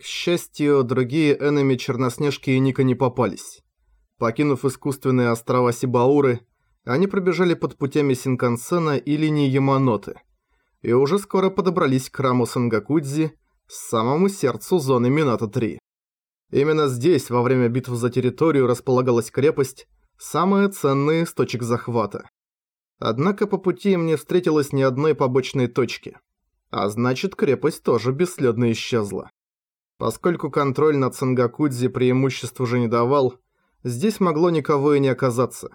К счастью, другие энеми Черноснежки и Ника не попались. Покинув искусственные острова Сибауры, они пробежали под путями Синкансена и линии Яманоты, и уже скоро подобрались к храму Сангакудзи, самому сердцу зоны Минато-3. Именно здесь во время битв за территорию располагалась крепость, самая ценная источник захвата. Однако по пути им не встретилось ни одной побочной точки. А значит, крепость тоже бесследно исчезла. Поскольку контроль над Сангакудзи преимуществ уже не давал, здесь могло никого и не оказаться.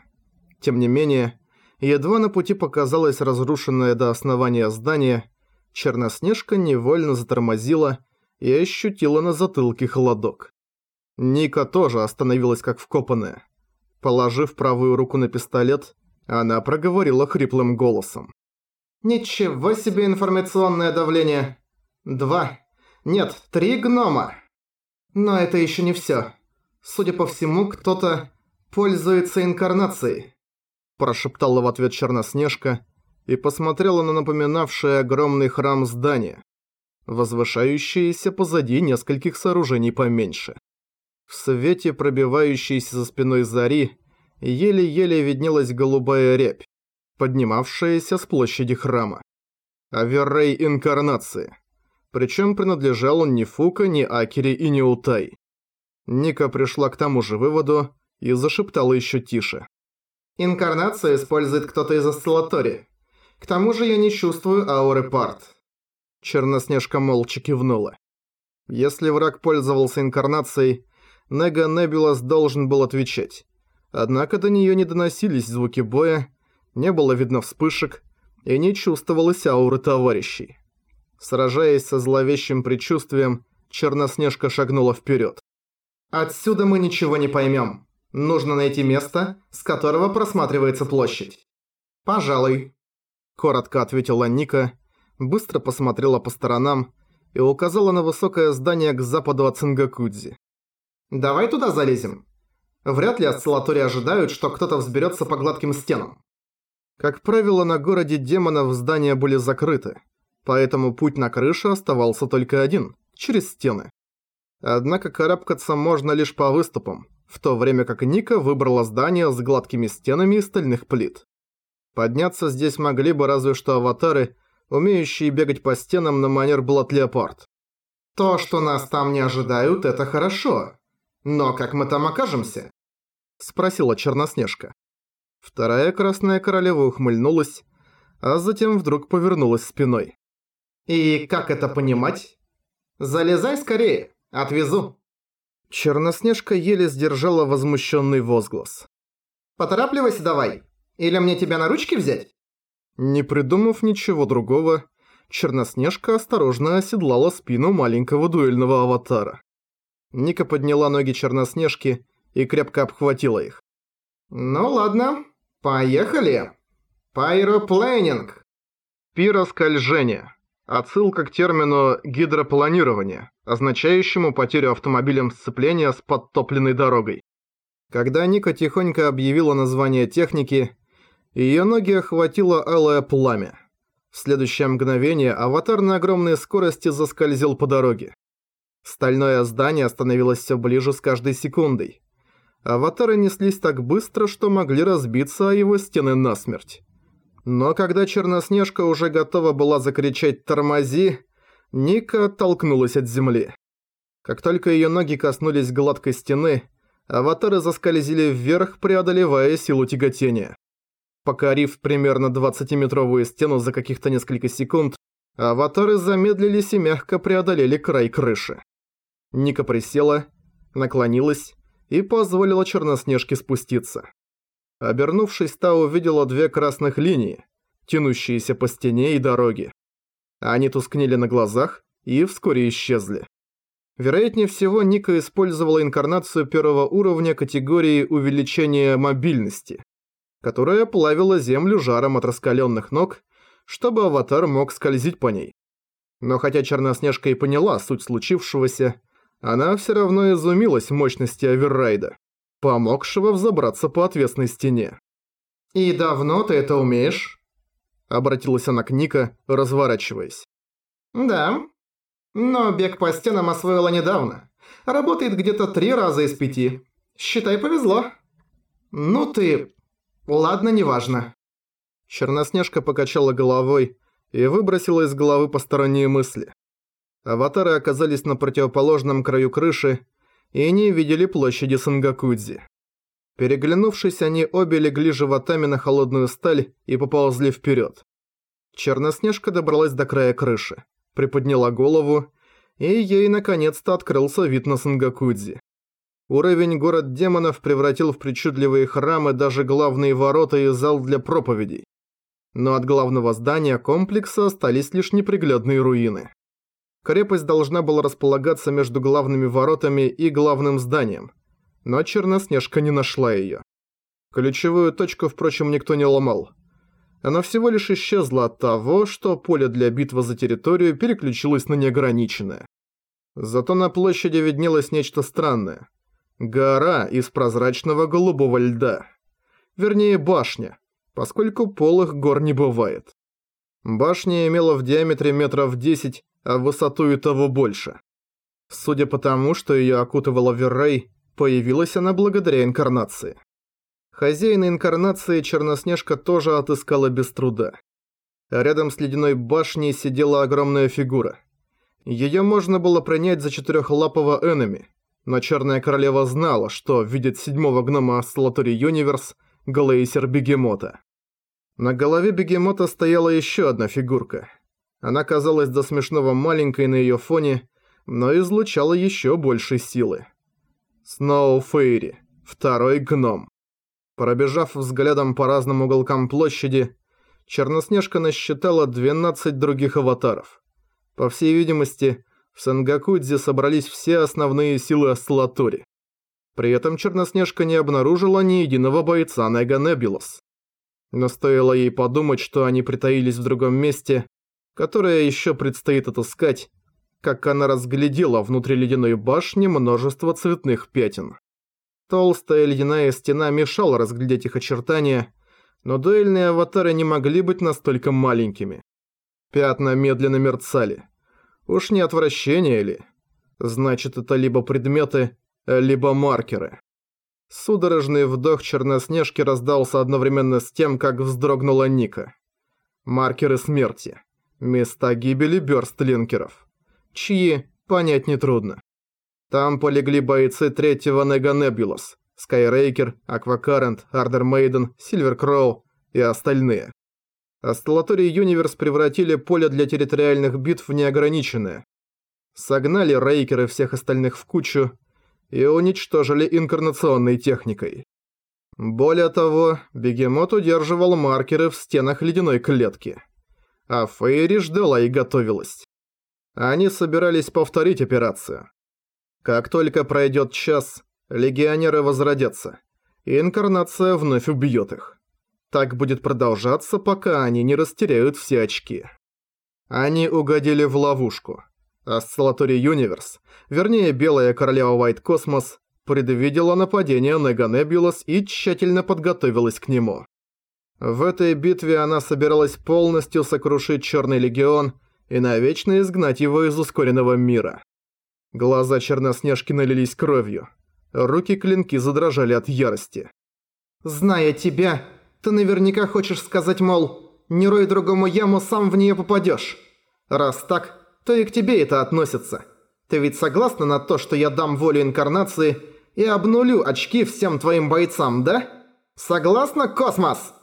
Тем не менее, едва на пути показалось разрушенное до основания здание, Черноснежка невольно затормозила и ощутила на затылке холодок. Ника тоже остановилась как вкопанная. Положив правую руку на пистолет, она проговорила хриплым голосом. «Ничего себе информационное давление! Два, нет, три гнома! Но это еще не все. Судя по всему, кто-то пользуется инкарнацией», прошептала в ответ Черноснежка и посмотрела на напоминавшее огромный храм здание, возвышающееся позади нескольких сооружений поменьше. В свете пробивающейся за спиной зари еле-еле виднелась голубая рябь, поднимавшаяся с площади храма. Аверрей инкарнации. Причем принадлежал он ни Фука, ни Акере и ни Утай. Ника пришла к тому же выводу и зашептала еще тише. «Инкарнацию использует кто-то из осциллатори. К тому же я не чувствую ауры парт». Черноснежка молча кивнула. Если враг пользовался инкарнацией, Нега Небулас должен был отвечать. Однако до нее не доносились звуки боя, не было видно вспышек и не чувствовалось ауры товарищей. Сражаясь со зловещим предчувствием, Черноснежка шагнула вперед. «Отсюда мы ничего не поймем. Нужно найти место, с которого просматривается площадь. Пожалуй», – коротко ответила Ника, быстро посмотрела по сторонам и указала на высокое здание к западу от Цингакудзи. Давай туда залезем. Вряд ли осциллатории ожидают, что кто-то взберется по гладким стенам. Как правило, на городе демонов здания были закрыты, поэтому путь на крышу оставался только один – через стены. Однако карабкаться можно лишь по выступам, в то время как Ника выбрала здание с гладкими стенами и стальных плит. Подняться здесь могли бы разве что аватары, умеющие бегать по стенам на манер Блат Леопард. То, что нас там не ожидают, это хорошо. «Но как мы там окажемся?» – спросила Черноснежка. Вторая Красная Королева ухмыльнулась, а затем вдруг повернулась спиной. «И как это понимать? Залезай скорее, отвезу». Черноснежка еле сдержала возмущенный возглас. «Поторапливайся давай, или мне тебя на ручки взять?» Не придумав ничего другого, Черноснежка осторожно оседлала спину маленького дуэльного аватара. Ника подняла ноги Черноснежки и крепко обхватила их. «Ну ладно, поехали. Пайроплейнинг». Пироскольжение. Отсылка к термину «гидропланирование», означающему потерю автомобилем сцепления с подтопленной дорогой. Когда Ника тихонько объявила название техники, ее ноги охватило алое пламя. В следующее мгновение аватар на огромной скорости заскользил по дороге. Стальное здание становилось все ближе с каждой секундой. Аватары неслись так быстро, что могли разбиться о его стены насмерть. Но когда Черноснежка уже готова была закричать «Тормози!», Ника оттолкнулась от земли. Как только ее ноги коснулись гладкой стены, аватары заскользили вверх, преодолевая силу тяготения. Покорив примерно 20-метровую стену за каких-то несколько секунд, аватары замедлились и мягко преодолели край крыши. Ника присела, наклонилась и позволила Черноснежке спуститься. Обернувшись, та увидела две красных линии, тянущиеся по стене и дороге. Они тускнели на глазах и вскоре исчезли. Вероятнее всего, Ника использовала инкарнацию первого уровня категории увеличения мобильности, которая плавила землю жаром от раскаленных ног, чтобы аватар мог скользить по ней. Но хотя Черноснежка и поняла суть случившегося, она все равно изумилась мощности оверрайда, помогшего взобраться по отвесной стене. «И давно ты это умеешь?» Обратилась она к Ника, разворачиваясь. «Да. Но бег по стенам освоила недавно. Работает где-то три раза из пяти. Считай, повезло. Ну ты... Ладно, неважно. Черноснежка покачала головой и выбросила из головы посторонние мысли. Аватары оказались на противоположном краю крыши и не видели площади Сангакудзи. Переглянувшись, они обе легли животами на холодную сталь и поползли вперед. Черноснежка добралась до края крыши, приподняла голову, и ей наконец-то открылся вид на Сангакудзи. Уровень город демонов превратил в причудливые храмы даже главные ворота и зал для проповедей. Но от главного здания комплекса остались лишь неприглядные руины. Крепость должна была располагаться между главными воротами и главным зданием, но Черноснежка не нашла её. Ключевую точку, впрочем, никто не ломал. Она всего лишь исчезла от того, что поле для битвы за территорию переключилось на неограниченное. Зато на площади виднелось нечто странное. Гора из прозрачного голубого льда. Вернее, башня, поскольку полых гор не бывает. Башня имела в диаметре метров 10, а в высоту и того больше. Судя по тому, что её окутывала Веррей, появилась она благодаря инкарнации. Хозяина инкарнации Черноснежка тоже отыскала без труда. Рядом с ледяной башней сидела огромная фигура. Её можно было принять за четырёхлапого энеми, но Черная Королева знала, что видит седьмого гнома Слотори Юниверс, Глейсер Бегемота. На голове Бегемота стояла ещё одна фигурка. Она казалась до смешного маленькой на её фоне, но излучала ещё больше силы. Сноу Фейри, второй гном. Пробежав взглядом по разным уголкам площади, Черноснежка насчитала 12 других аватаров. По всей видимости, в Сангакудзе собрались все основные силы Аслатори. При этом Черноснежка не обнаружила ни единого бойца Неганебилос. Но стоило ей подумать, что они притаились в другом месте, которое еще предстоит отыскать, как она разглядела внутри ледяной башни множество цветных пятен. Толстая ледяная стена мешала разглядеть их очертания, но дуэльные аватары не могли быть настолько маленькими. Пятна медленно мерцали. Уж не отвращение ли? Значит, это либо предметы, либо маркеры. Судорожный вдох Черноснежки раздался одновременно с тем, как вздрогнула Ника. Маркеры смерти. Места гибели бёрстлинкеров. Чьи, понять нетрудно. Там полегли бойцы третьего Нега Небулос, Скайрейкер, Аквакарент, Ардер Мейден, Сильвер Кроу и остальные. А Осциллатори Юниверс превратили поле для территориальных битв в неограниченное. Согнали Рейкер и всех остальных в кучу и уничтожили инкарнационной техникой. Более того, Бегемот удерживал маркеры в стенах ледяной клетки. А Фейри ждала и готовилась. Они собирались повторить операцию. Как только пройдет час, легионеры возродятся, и инкарнация вновь убьет их. Так будет продолжаться, пока они не растеряют все очки. Они угодили в ловушку. Осциллаторий Юниверс, вернее Белая Королева White Космос, предвидела нападение Нега Небулас и тщательно подготовилась к нему. В этой битве она собиралась полностью сокрушить Черный Легион и навечно изгнать его из ускоренного мира. Глаза Черноснежки налились кровью. Руки-клинки задрожали от ярости. «Зная тебя, ты наверняка хочешь сказать, мол, не рой другому яму, сам в нее попадешь. Раз так, то и к тебе это относится. Ты ведь согласна на то, что я дам волю инкарнации и обнулю очки всем твоим бойцам, да? Согласна, Космос?»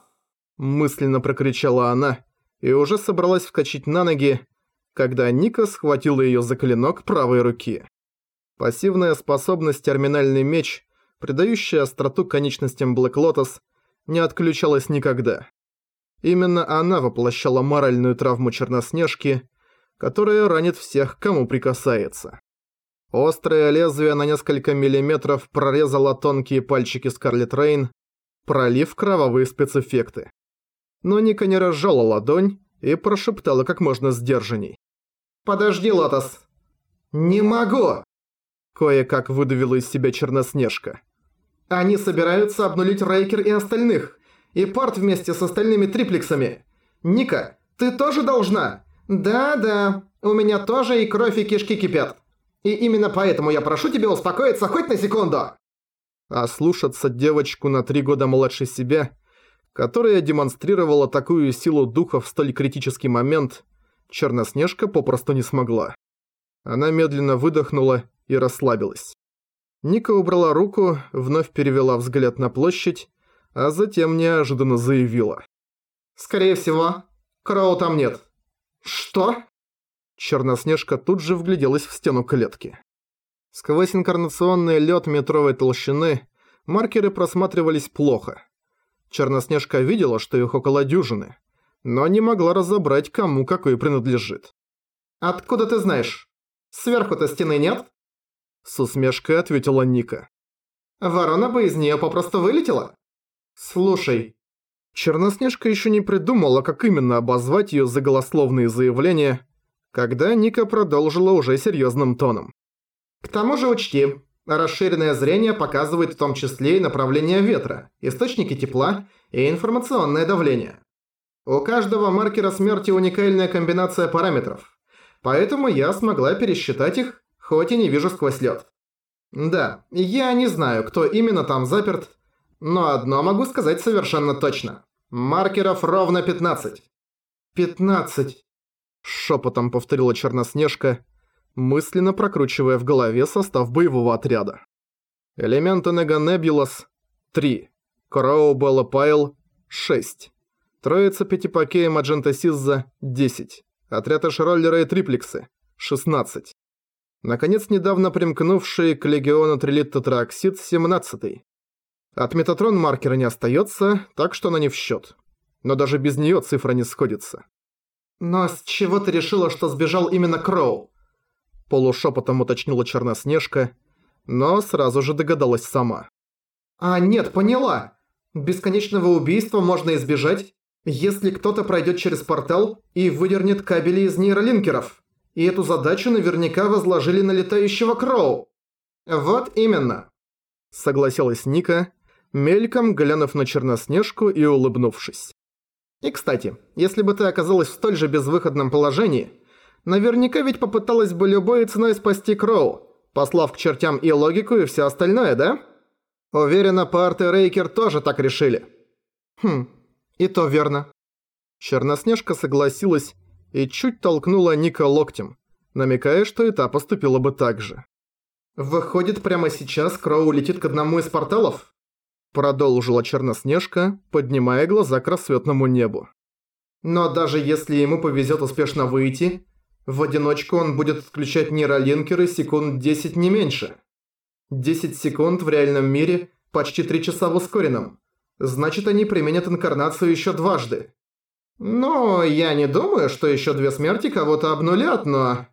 Мысленно прокричала она и уже собралась вскочить на ноги, когда Ника схватила ее за клинок правой руки. Пассивная способность «Терминальный меч», придающая остроту конечностям Блэк Лотос, не отключалась никогда. Именно она воплощала моральную травму Черноснежки, которая ранит всех, кому прикасается. Острое лезвие на несколько миллиметров прорезало тонкие пальчики Скарлетт Рейн, пролив кровавые спецэффекты. Но Ника не разжала ладонь и прошептала как можно сдержанней. «Подожди, Лотос!» «Не могу!» Кое-как выдавила из себя Черноснежка. Они собираются обнулить Рейкер и остальных. И Порт вместе с остальными триплексами. Ника, ты тоже должна. «Да-да, у меня тоже и кровь и кишки кипят. И именно поэтому я прошу тебя успокоиться хоть на секунду!» А слушаться девочку на три года младше себя, которая демонстрировала такую силу духа в столь критический момент, Черноснежка попросту не смогла. Она медленно выдохнула и расслабилась. Ника убрала руку, вновь перевела взгляд на площадь, а затем неожиданно заявила. «Скорее всего, Кроу там нет». «Что?» Черноснежка тут же вгляделась в стену клетки. Сквозь инкарнационный лед метровой толщины маркеры просматривались плохо. Черноснежка видела, что их около дюжины, но не могла разобрать, кому какой принадлежит. «Откуда ты знаешь? Сверху-то стены нет?» С усмешкой ответила Ника. «Ворона бы из нее попросту вылетела?» «Слушай». Черноснежка еще не придумала, как именно обозвать ее заголословные заявления, когда Ника продолжила уже серьезным тоном. «К тому же учти, расширенное зрение показывает в том числе и направление ветра, источники тепла и информационное давление. У каждого маркера смерти уникальная комбинация параметров, поэтому я смогла пересчитать их, хоть и не вижу сквозь лед. Да, я не знаю, кто именно там заперт, но одно могу сказать совершенно точно. Маркеров ровно 15. 15. Шепотом повторила Черноснежка, мысленно прокручивая в голове состав боевого отряда. Элементы Нега Небулас – 3. Кроу Белла Пайл – 6. Троица Пятипакея Маджента Сизза – 10. Отряд Эшроллера и Триплексы – 16. Наконец, недавно примкнувший к Легиону Трилит Тетраоксид – 17. От Метатрон маркера не остается, так что она не в счет. Но даже без нее цифра не сходится. «Но с чего ты решила, что сбежал именно Кроу?» Полушепотом уточнила Черноснежка, но сразу же догадалась сама. «А нет, поняла. Бесконечного убийства можно избежать, если кто-то пройдет через портал и выдернет кабели из нейролинкеров. И эту задачу наверняка возложили на летающего Кроу». «Вот именно», — согласилась Ника, мельком глянув на Черноснежку и улыбнувшись. И кстати, если бы ты оказалась в столь же безвыходном положении, наверняка ведь попыталась бы любой ценой спасти Кроу, послав к чертям и логику, и все остальное, да? Уверена, Парт и Рейкер тоже так решили. Хм, и то верно. Черноснежка согласилась и чуть толкнула Ника локтем, намекая, что и та поступила бы так же. «Выходит, прямо сейчас Кроу летит к одному из порталов?» Продолжила Черноснежка, поднимая глаза к рассветному небу. Но даже если ему повезет успешно выйти, в одиночку он будет отключать нейролинкеры секунд 10 не меньше. 10 секунд в реальном мире почти 3 часа в ускоренном. Значит, они применят инкарнацию еще дважды. Ну, я не думаю, что еще две смерти кого-то обнулят, но...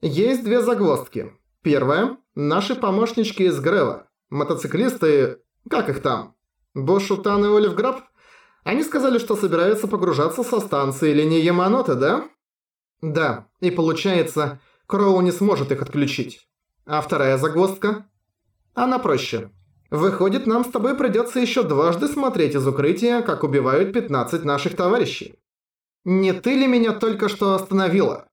Есть две загвоздки. Первая – наши помощнички из Грева. Мотоциклисты как их там? Бошутан и Олив Граб? Они сказали, что собираются погружаться со станции линии Яманоте, да? Да, и получается, Кроу не сможет их отключить. А вторая загвоздка? Она проще. Выходит, нам с тобой придется еще дважды смотреть из укрытия, как убивают 15 наших товарищей. Не ты ли меня только что остановила?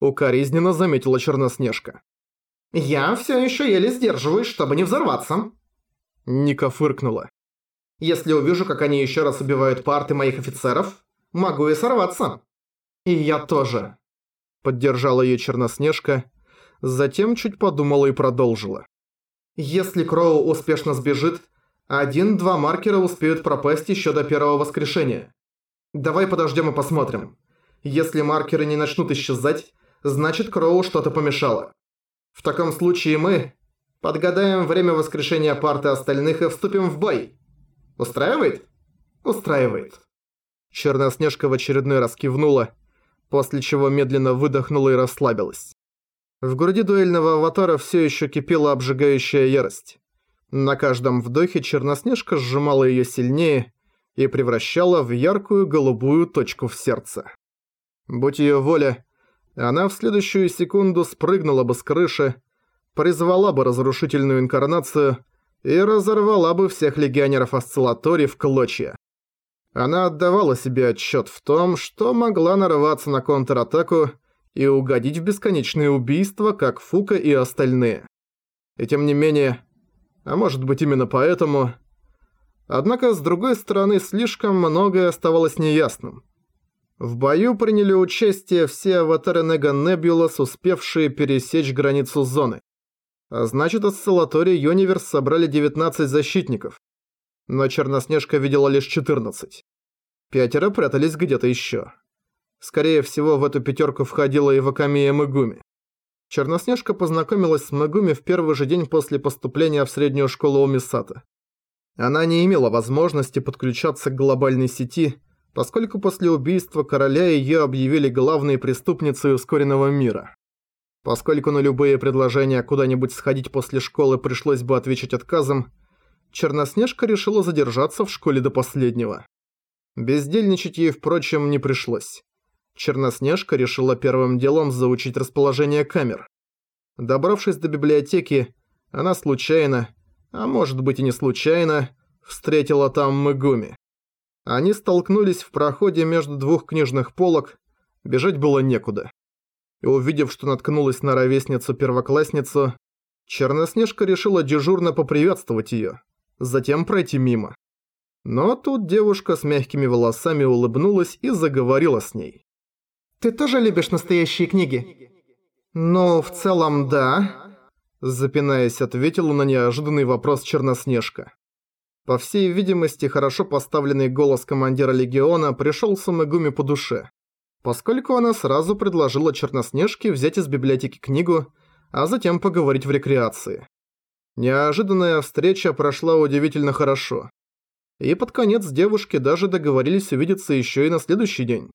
Укоризненно заметила Черноснежка. Я все еще еле сдерживаюсь, чтобы не взорваться. Ника фыркнула. «Если увижу, как они еще раз убивают парты моих офицеров, могу и сорваться». «И я тоже», — поддержала ее Черноснежка, затем чуть подумала и продолжила. «Если Кроу успешно сбежит, один-два маркера успеют пропасть еще до первого воскрешения. Давай подождем и посмотрим. Если маркеры не начнут исчезать, значит Кроу что-то помешало. В таком случае мы, Подгадаем время воскрешения парты остальных и вступим в бой. Устраивает? Устраивает. Черноснежка в очередной раз кивнула, после чего медленно выдохнула и расслабилась. В груди дуэльного аватара все еще кипела обжигающая ярость. На каждом вдохе Черноснежка сжимала ее сильнее и превращала в яркую голубую точку в сердце. Будь ее воля, она в следующую секунду спрыгнула бы с крыши, призвала бы разрушительную инкарнацию и разорвала бы всех легионеров Осциллатори в клочья. Она отдавала себе отчет в том, что могла нарываться на контратаку и угодить в бесконечные убийства, как Фука и остальные. И тем не менее, а может быть именно поэтому... Однако, с другой стороны, слишком многое оставалось неясным. В бою приняли участие все аватары Нега Небулас, успевшие пересечь границу зоны. А значит, осциллатории Юниверс собрали 19 защитников. Но Черноснежка видела лишь 14. Пятеро прятались где-то еще. Скорее всего, в эту пятерку входила и Вакамия Мегуми. Черноснежка познакомилась с Мегуми в первый же день после поступления в среднюю школу Умисата. Она не имела возможности подключаться к глобальной сети, поскольку после убийства короля ее объявили главной преступницей ускоренного мира. Поскольку на любые предложения куда-нибудь сходить после школы пришлось бы отвечать отказом, Черноснежка решила задержаться в школе до последнего. Бездельничать ей, впрочем, не пришлось. Черноснежка решила первым делом заучить расположение камер. Добравшись до библиотеки, она случайно, а может быть и не случайно, встретила там Мегуми. Они столкнулись в проходе между двух книжных полок, бежать было некуда. И увидев, что наткнулась на ровесницу-первоклассницу, Черноснежка решила дежурно поприветствовать её, затем пройти мимо. Но тут девушка с мягкими волосами улыбнулась и заговорила с ней. «Ты тоже любишь настоящие книги?» «Ну, в целом, да», – запинаясь, ответила на неожиданный вопрос Черноснежка. По всей видимости, хорошо поставленный голос командира Легиона пришел Самегуми по душе, поскольку она сразу предложила Черноснежке взять из библиотеки книгу, а затем поговорить в рекреации. Неожиданная встреча прошла удивительно хорошо. И под конец девушки даже договорились увидеться еще и на следующий день.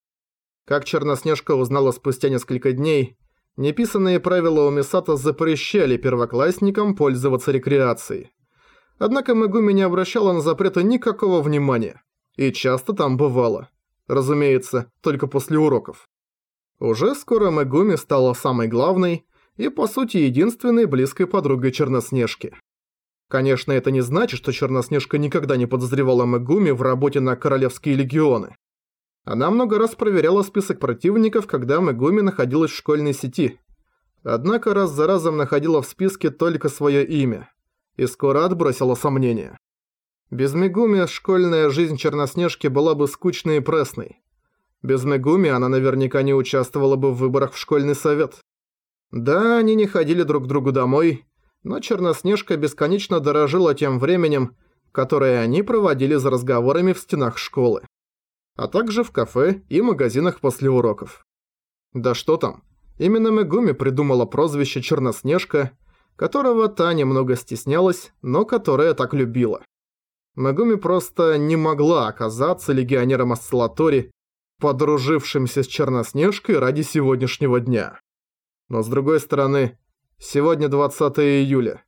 Как Черноснежка узнала спустя несколько дней, неписанные правила у Мисата запрещали первоклассникам пользоваться рекреацией. Однако Мегуми не обращала на запреты никакого внимания. И часто там бывало. Разумеется, только после уроков. Уже скоро Мегуми стала самой главной и, по сути, единственной близкой подругой Черноснежки. Конечно, это не значит, что Черноснежка никогда не подозревала Мегуми в работе на Королевские Легионы. Она много раз проверяла список противников, когда Мегуми находилась в школьной сети. Однако раз за разом находила в списке только свое имя. И скоро отбросила сомнения. Без Мегуми школьная жизнь Черноснежки была бы скучной и пресной. Без Мегуми она наверняка не участвовала бы в выборах в школьный совет. Да, они не ходили друг к другу домой, но Черноснежка бесконечно дорожила тем временем, которое они проводили за разговорами в стенах школы а также в кафе и магазинах после уроков. Да что там, именно Мегуми придумала прозвище Черноснежка, которого та немного стеснялась, но которая так любила. Мегуми просто не могла оказаться легионером Осциллатори, подружившимся с Черноснежкой ради сегодняшнего дня. Но с другой стороны, сегодня 20 июля.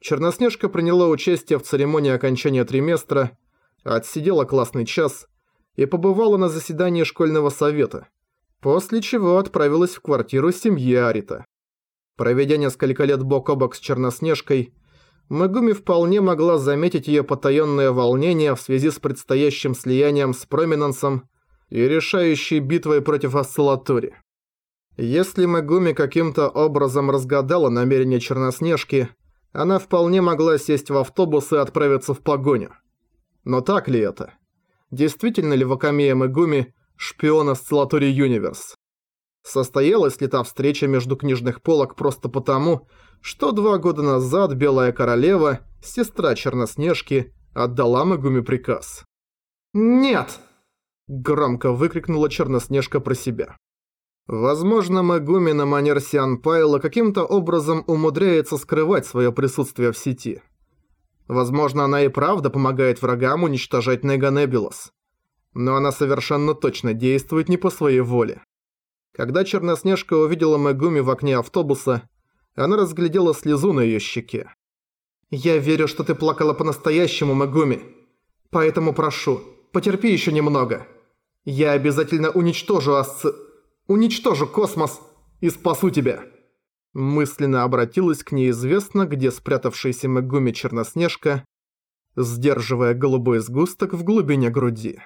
Черноснежка приняла участие в церемонии окончания триместра, отсидела классный час и побывала на заседании школьного совета, после чего отправилась в квартиру семьи Арита. Проведя несколько лет бок о бок с Черноснежкой, Мегуми вполне могла заметить ее потаённое волнение в связи с предстоящим слиянием с Проминансом и решающей битвой против Осциллатори. Если Мегуми каким-то образом разгадала намерение Черноснежки, она вполне могла сесть в автобус и отправиться в погоню. Но так ли это? действительно ли Вакамия Мегуми шпион Осциллатори Юниверс. Состоялась ли та встреча между книжных полок просто потому, что два года назад Белая Королева, сестра Черноснежки, отдала Мегуми приказ? «Нет!» – громко выкрикнула Черноснежка про себя. Возможно, Мегуми на манер Сиан Пайла каким-то образом умудряется скрывать свое присутствие в сети. Возможно, она и правда помогает врагам уничтожать Неганебулос. Но она совершенно точно действует не по своей воле. Когда Черноснежка увидела Мегуми в окне автобуса, она разглядела слезу на её щеке. «Я верю, что ты плакала по-настоящему, Мегуми. Поэтому прошу, потерпи ещё немного. Я обязательно уничтожу Асци... уничтожу космос и спасу тебя». Мысленно обратилась к неизвестно, где спрятавшейся Мегуми Черноснежка, сдерживая голубой сгусток в глубине груди.